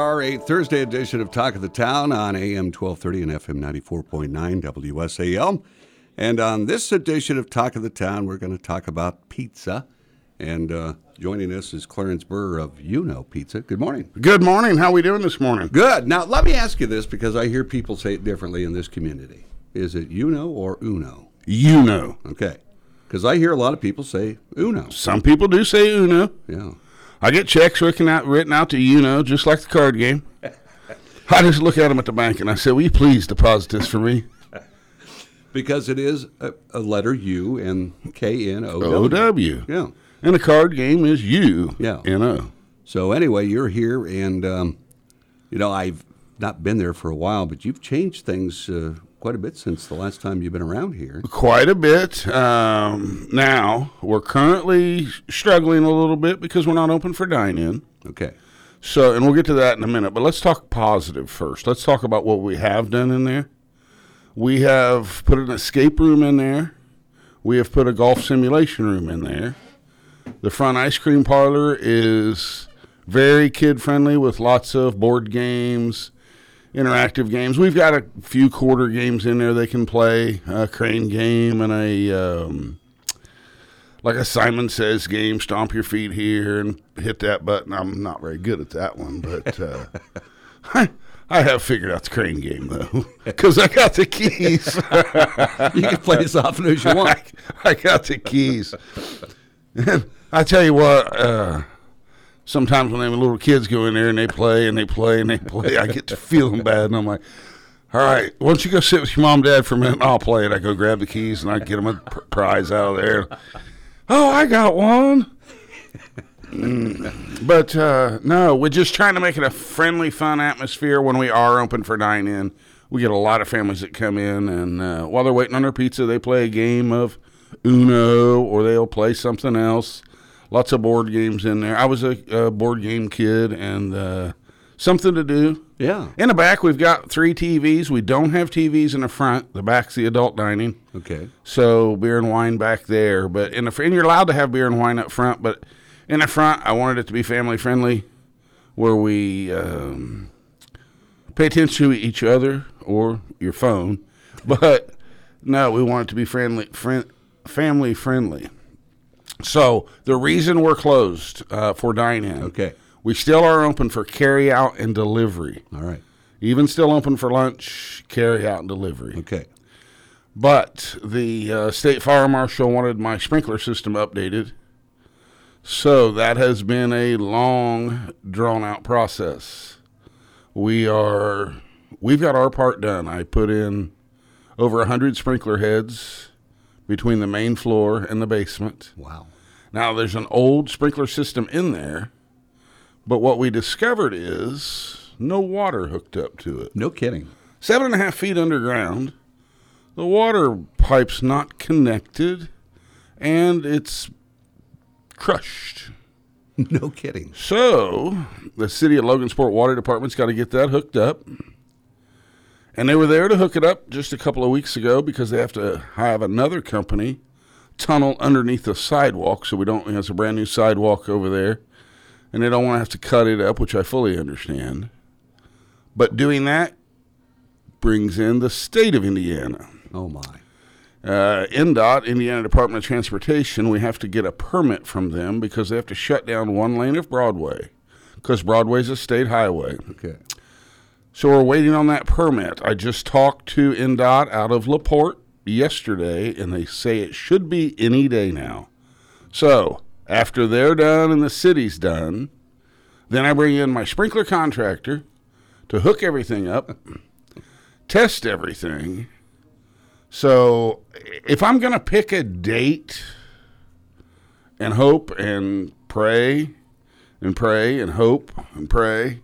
Are, a Thursday edition of Talk of the Town on AM 1230 and FM 94.9 WSAL. And on this edition of Talk of the Town, we're going to talk about pizza. And uh, joining us is Clarence Burr of You Know Pizza. Good morning. Good morning. How are we doing this morning? Good. Now, let me ask you this because I hear people say it differently in this community. Is it You Know or Uno? You know. Okay. Because I hear a lot of people say Uno. Some people do say Uno. Yeah. I get checks written out, written out to Uno, just like the card game. I just look at them at the bank and I say, "Will you please deposit this for me?" Because it is a, a letter U and K N O O W. W. Yeah. And the card game is U. Yeah. N O. So anyway, you're here, and um, you know I've not been there for a while, but you've changed things uh, quite a bit since the last time you've been around here. Quite a bit. Um, now we're currently struggling a little bit because we're not open for dine-in. Okay. So, and we'll get to that in a minute, but let's talk positive first. Let's talk about what we have done in there. We have put an escape room in there. We have put a golf simulation room in there. The front ice cream parlor is very kid friendly with lots of board games, interactive games. We've got a few quarter games in there they can play, a crane game and a um, like a Simon Says game, stomp your feet here and hit that button. I'm not very good at that one, but uh, I, I have figured out the crane game though, because I got the keys. You can play as often as you want. I, I got the keys. And I tell you what, uh, sometimes when them little kids go in there and they play and they play and they play, I get to feeling bad, and I'm like. All right, why don't you go sit with your mom and dad for a minute and I'll play it. I go grab the keys and I get them a pr- prize out of there. Oh, I got one. Mm. But uh, no, we're just trying to make it a friendly, fun atmosphere when we are open for dine in. We get a lot of families that come in, and uh, while they're waiting on their pizza, they play a game of Uno or they'll play something else. Lots of board games in there. I was a, a board game kid, and uh, something to do. Yeah. In the back, we've got three TVs. We don't have TVs in the front. The back's the adult dining. Okay. So beer and wine back there, but in the fr- and you're allowed to have beer and wine up front, but in the front, I wanted it to be family friendly, where we um, pay attention to each other or your phone, but no, we want it to be friendly, friend, family friendly. So the reason we're closed uh, for dine in, Okay. we still are open for carry out and delivery, All right. even still open for lunch, carry out and delivery. Okay. But the uh, state fire marshal wanted my sprinkler system updated. So that has been a long, drawn out process. We are, we've got our part done. I put in over 100 sprinkler heads between the main floor and the basement. Wow. Now, there's an old sprinkler system in there, but what we discovered is no water hooked up to it No kidding. seven and a half feet underground. The water pipe's not connected, and it's crushed. No kidding. So the city of Logansport Water Department's got to get that hooked up. And they were there to hook it up just a couple of weeks ago because they have to have another company tunnel underneath the sidewalk, so we don't. It's a brand new sidewalk over there, and they don't want to have to cut it up, which I fully understand. But doing that brings in the state of Indiana. Oh my. Uh, INDOT, Indiana Department of Transportation, we have to get a permit from them because they have to shut down one lane of Broadway because Broadway's a state highway. Okay. So we're waiting on that permit. I just talked to INDOT out of LaPorte yesterday, and they say it should be any day now. So after they're done and the city's done, then I bring in my sprinkler contractor, to hook everything up, test everything. So if I'm going to pick a date and hope and pray and pray and hope and pray,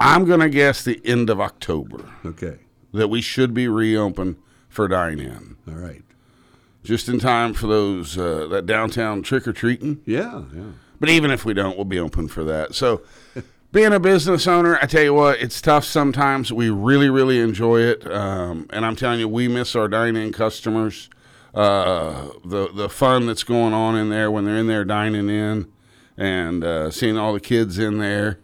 I'm going to guess the end of October Okay. that we should be reopened for dine in. All right. Just in time for those uh, that downtown trick or treating. Yeah. Yeah. But even if we don't, we'll be open for that. So, being a business owner, I tell you what, it's tough sometimes. We really, really enjoy it, um, and I'm telling you, we miss our dining in customers. Uh, the the fun that's going on in there when they're in there dining in, and uh, seeing all the kids in there,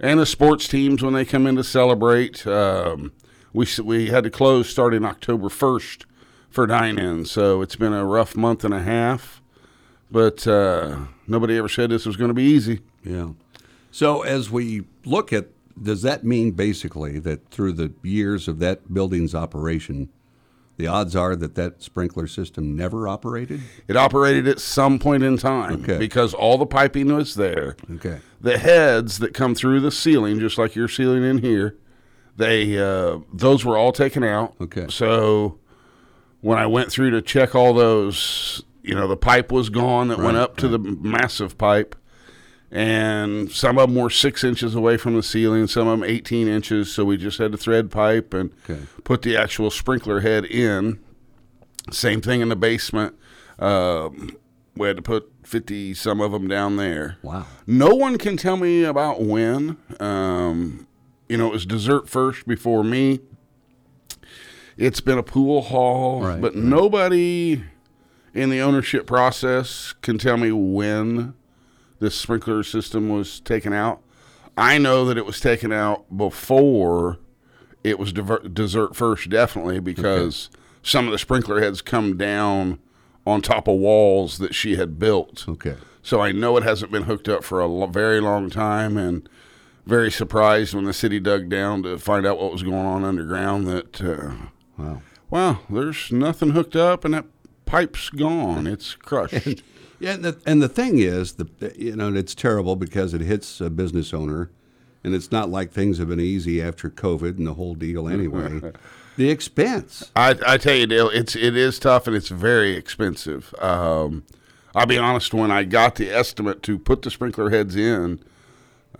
and the sports teams when they come in to celebrate. Um, we we had to close starting October first for dine-in, so it's been a rough month and a half but uh, nobody ever said this was going to be easy. Yeah. So as we look at, does that mean basically that through the years of that building's operation, the odds are that that sprinkler system never operated? It operated at some point in time Okay. because all the piping was there. Okay. The heads that come through the ceiling, just like your ceiling in here, they uh, those were all taken out. Okay. So when I went through to check all those, you know, the pipe was gone that went Right, up to the massive pipe, and some of them were six inches away from the ceiling, some of them 18 inches. So we just had to thread pipe and Okay. put the actual sprinkler head in. Same thing in the basement. Um, we had to put 50 some of them down there. Wow. No one can tell me about when. Um, you know, it was dessert first before me. It's been a pool hall, Right, but right. nobody in the ownership process can tell me when this sprinkler system was taken out. I know that it was taken out before it was diver- dessert first, definitely, because some of the sprinkler heads come down on top of walls that she had built. Okay. So I know it hasn't been hooked up for a lo- very long time, and very surprised when the city dug down to find out what was going on underground. That uh, Wow. wow, there's nothing hooked up, and that pipe's gone. It's crushed. Yeah, and the, and the thing is, the you know, it's terrible because it hits a business owner, and it's not like things have been easy after COVID and the whole deal anyway. the expense. I, I tell you, Dale, it's it is tough and it's very expensive. Um, I'll be honest. When I got the estimate to put the sprinkler heads in,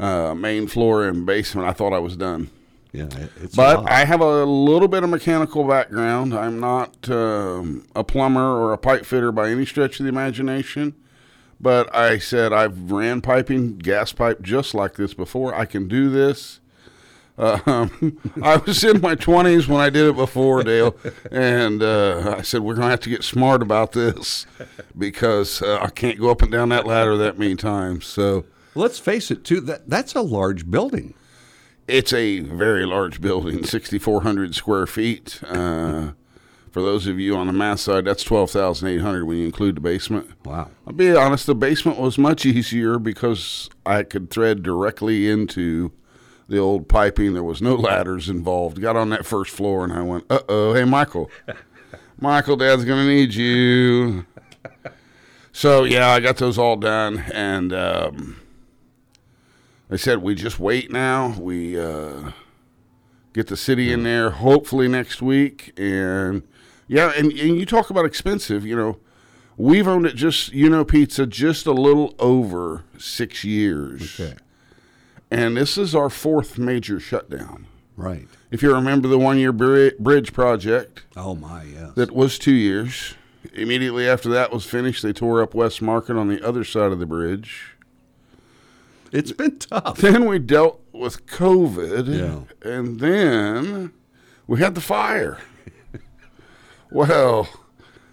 uh, main floor and basement, I thought I was done. Yeah, it- But. I have a little bit of mechanical background. I'm not um, a plumber or a pipe fitter by any stretch of the imagination. But I said I've ran piping, gas pipe, just like this before. I can do this. Um, I was in my 20s when I did it before, Dale, and uh, I said we're going to have to get smart about this because uh, I can't go up and down that ladder that many times. So Let's face it, too. That that's a large building. It's a very large building, 6,400 square feet. Uh, for those of you on the math side, that's 12,800 when you include the basement. Wow. I'll be honest, the basement was much easier because I could thread directly into the old piping. There was no ladders involved. Got on that first floor and I went, uh oh, hey, Michael. Michael, Dad's going to need you. So, yeah, I got those all done. And um, they said, we just wait now. We uh, get the city in there hopefully next week. And, yeah, and, and you talk about expensive, you know. We've owned it just, you know, pizza just a little over six years. Okay. And this is our fourth major shutdown. Right. If you remember the one year bridge project, Oh my, yes. that was two years. Immediately after that was finished, they tore up West Market on the other side of the bridge. It's been tough. Then we dealt with COVID. Yeah. And then we had the fire. well,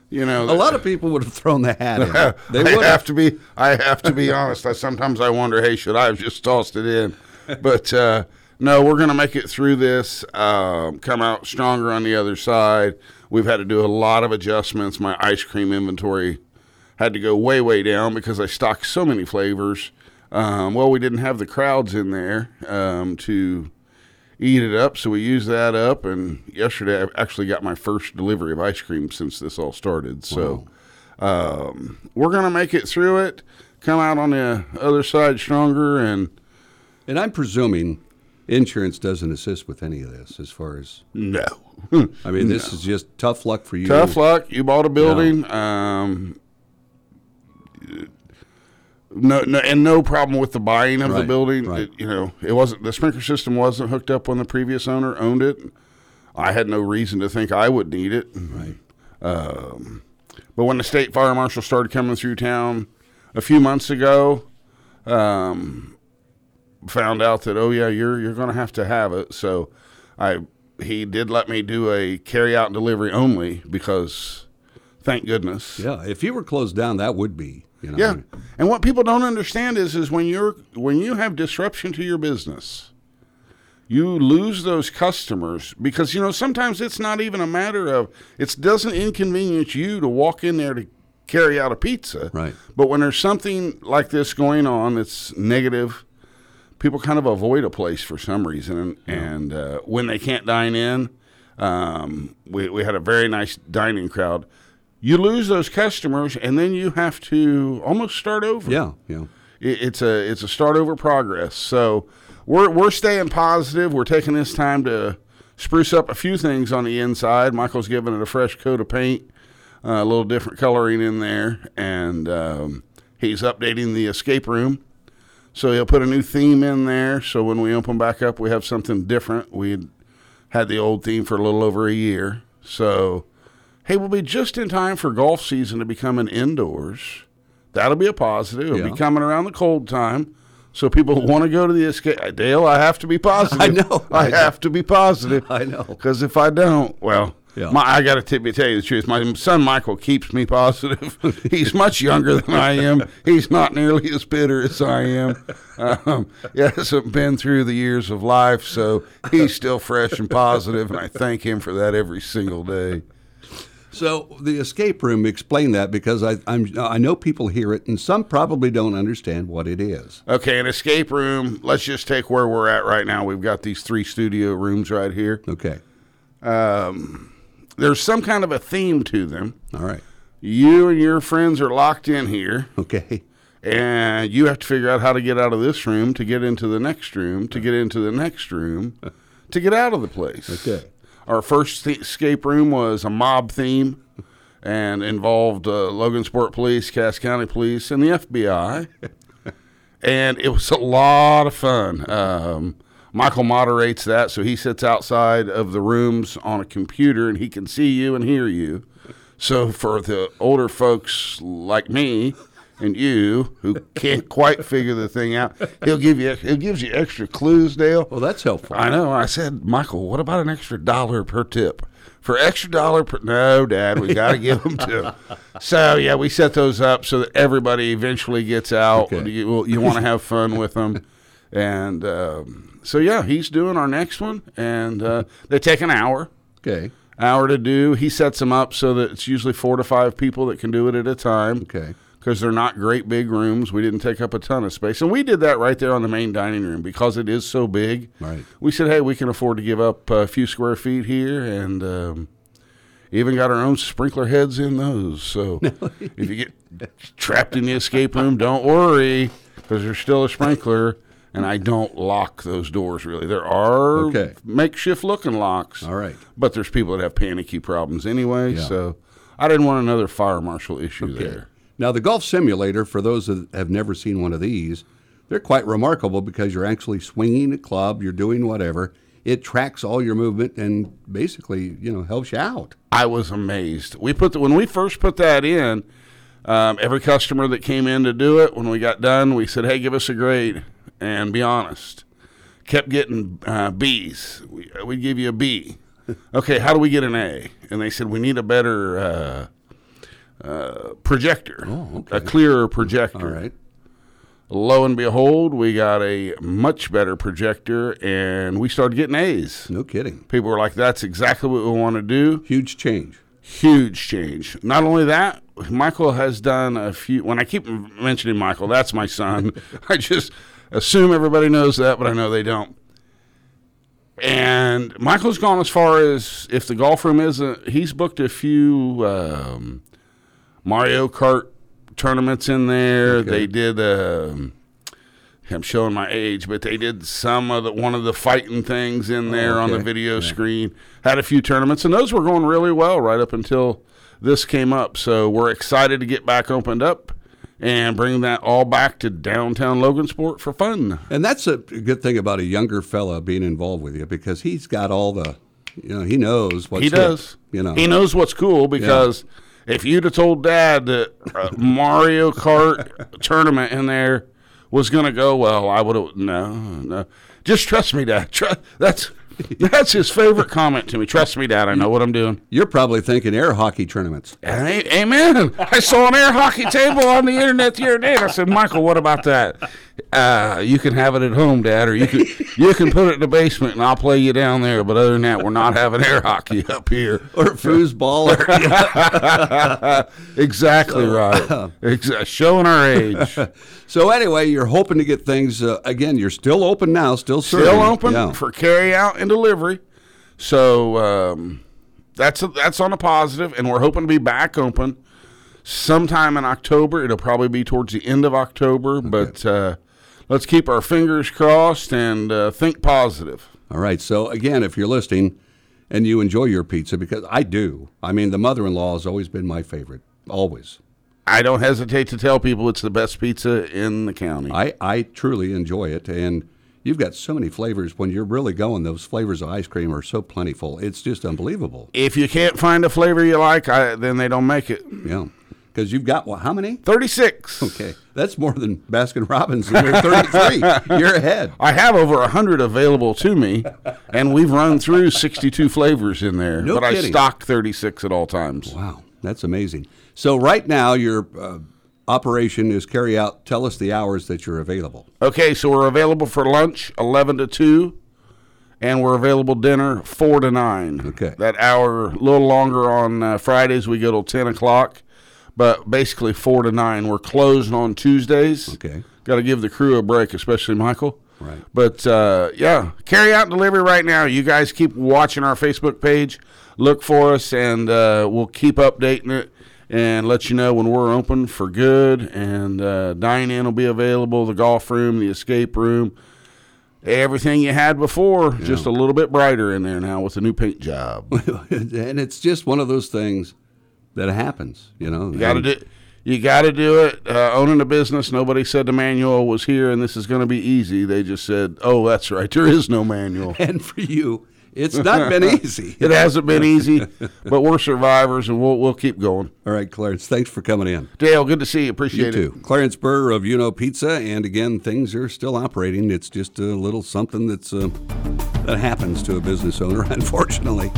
you know, A lot of people would have thrown the hat in. They I would have have. to be. I have to be honest. I sometimes I wonder, hey, should I have just tossed it in? But uh, no, we're going to make it through this. Um, come out stronger on the other side. We've had to do a lot of adjustments. My ice cream inventory had to go way, way down because I stocked so many flavors. Um, well, we didn't have the crowds in there um, to eat it up, so we used that up. And yesterday, I actually got my first delivery of ice cream since this all started. So um, we're gonna make it through it, come out on the other side stronger, and And I'm presuming insurance doesn't assist with any of this as far as No. I mean, this is just tough luck for you. Tough luck. You bought a building. Um, no, no, and no problem with the buying of the building. right. It- you know, it wasn't the sprinkler system wasn't hooked up when the previous owner owned it. I had no reason to think I would need it. Right. Um, but when the state fire marshal started coming through town a few months ago, um, found out that oh yeah, you're you're going to have to have it. So I he did let me do a carry out and delivery only because thank goodness. Yeah, if you were closed down, that would be. You know, Yeah. And what people don't understand is is when you're when you have disruption to your business, you lose those customers because you know sometimes it's not even a matter of it doesn't inconvenience you to walk in there to carry out a pizza. Right. But when there's something like this going on that's negative, people kind of avoid a place for some reason. And, and uh, when they can't dine in, um, we, we had a very nice dining crowd. You lose those customers, and then you have to almost start over Yeah, yeah. it, it's a it's a start over progress. So we're we're staying positive. We're taking this time to spruce up a few things on the inside. Michael's giving it a fresh coat of paint, uh, a little different coloring in there, and um, he's updating the escape room. So he'll put a new theme in there. So when we open back up, we have something different. We had the old theme for a little over a year. So hey, we'll be just in time for golf season to be coming indoors. That'll be a positive. It'll Yeah. be coming around the cold time. So people want to go to the escape. Dale, I have to be positive. I know, I, I know. have to be positive. I know. Because if I don't, well, Yeah. my, I got to tell you the truth. My son Michael keeps me positive. He's much younger than I am. He's not nearly as bitter as I am. Um, he hasn't been through the years of life, so he's still fresh and positive, and I thank him for that every single day. So the escape room, explain that because I, I'm I know people hear it and some probably don't understand what it is. Okay, an escape room. Let's just take where we're at right now. We've got these three studio rooms right here. Okay, um, There's some kind of a theme to them. all right, You and your friends are locked in here, okay, and you have to figure out how to get out of this room to get into the next room, to get into the next room, to get out of the place. Okay. Our first escape room was a mob theme and involved uh, Logansport Police, Cass County Police, and the FBI. and it was a lot of fun. Um, Michael moderates that, so he sits outside of the rooms on a computer and he can see you and hear you. So for the older folks like me and you who can't quite figure the thing out, he'll give you he gives you extra clues, Dale. well that's helpful. I know. I said, Michael, what about an extra dollar per tip? For extra dollar per no, Dad, we got to give them two. So yeah, we set those up so that everybody eventually gets out. Okay. You, you want to have fun with them, and um, so yeah, he's doing our next one, and uh, they take an hour, Okay, hour to do. He sets them up so that it's usually four to five people that can do it at a time okay, because they're not great big rooms. We didn't take up a ton of space. And we did that right there on the main dining room because it is so big. Right. We said, hey, we can afford to give up a few square feet here and um, even got our own sprinkler heads in those. So if you get trapped in the escape room, don't worry because there's still a sprinkler. And I don't lock those doors really. There are Okay. makeshift looking locks. all right. But there's people that have panicky problems anyway. Yeah. So I didn't want another fire marshal issue Okay. there. Now the golf simulator, for those that have never seen one of these, they're quite remarkable because you're actually swinging a club, you're doing whatever. It tracks all your movement and basically, you know, helps you out. I was amazed. We put the, when we first put that in, um, every customer that came in to do it, when we got done, we said, "Hey, give us a grade and be honest." Kept getting uh, B's. We, we give you a B. okay, how do we get an A? And they said we need a better uh, uh, projector, a clearer projector. All right. Lo and behold, we got a much better projector, and we started getting A's. No kidding. People were like, "That's exactly what we want to do." Huge change. huge change. Not only that, Michael has done a few. When I keep mentioning Michael, that's my son. I just assume everybody knows that, but I know they don't. And Michael's gone as far as if the golf room isn't, he's booked a few um, Mario Kart tournaments in there. Okay. They did um, I'm showing my age, but they did some of the one of the fighting things in there on the okay. video screen. Had a few tournaments, and those were going really well right up until this came up. So we're excited to get back opened up and bring that all back to downtown Logansport for fun. And that's a good thing about a younger fella being involved with you because he's got all the, you know, he knows what's he hip, does. you know. he knows what's cool because if you'd have told Dad that a Mario Kart tournament in there was going to go well, I would have no, no. Just trust me, Dad. That's that's his favorite comment to me. Trust me, Dad. I know what I'm doing. You're probably thinking air hockey tournaments. Amen. I saw an air hockey table on the internet the other day, and I said, Michael, what about that? Uh, you can have it at home, Dad, or you can you can put it in the basement, and I'll play you down there. But other than that, we're not having air hockey up here. Or foosball. Or, exactly right. Exa- showing our age. so anyway, you're hoping to get things uh, again. You're still open now, still serving. Still open Yeah. for carry out and delivery. So um, that's that's on a positive, and we're hoping to be back open sometime in October. It'll probably be towards the end of October, but uh, let's keep our fingers crossed and uh, think positive. All right. So again, if you're listening and you enjoy your pizza, because I do. I mean, the mother-in-law has always been my favorite. Always. I don't hesitate to tell people it's the best pizza in the county. I, I truly enjoy it. And you've got so many flavors. When you're really going, those flavors of ice cream are so plentiful. It's just unbelievable. if you can't find a flavor you like, I, then they don't make it. Yeah. Because you've got, what, how many? 36. Okay. That's more than Baskin Robbins. You're 33. you're ahead. I have over 100 available to me, and we've run through 62 flavors in there. No but I kidding. stock 36 at all times. Wow. That's amazing. So right now, your uh, operation is carry out. Tell us the hours that you're available. Okay, so we're available for lunch 11 to 2, and we're available dinner 4 to 9. Okay. That hour, a little longer on uh, Fridays, we go till 10 o'clock, but basically 4 to 9. We're closed on Tuesdays. Okay. Got to give the crew a break, especially Michael. Right. But uh, yeah, carry out and delivery right now. You guys keep watching our Facebook page. Look for us, and uh, we'll keep updating it and let you know when we're open for good. And uh, dine in will be available. The golf room, the escape room, everything you had before, just a little bit brighter in there now with a new paint job. and it's just one of those things that happens, you know. You got to do. You got to do it. Uh, owning a business, nobody said the manual was here and this is going to be easy. They just said, "Oh, that's right. There is no manual." And for you, it's not been easy. It hasn't been easy, but we're survivors, and we'll we'll keep going. All right, Clarence, thanks for coming in. Dale, good to see you. Appreciate you Appreciate too. Clarence Burr of You Know Pizza, and again, things are still operating. It's just a little something that's uh, that happens to a business owner, unfortunately.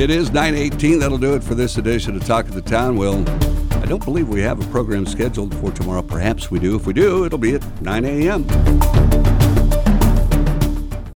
It is 9:18. That'll do it for this edition of Talk of the Town. We'll I don't believe we have a program scheduled for tomorrow. Perhaps we do. If we do, it'll be at 9 a.m.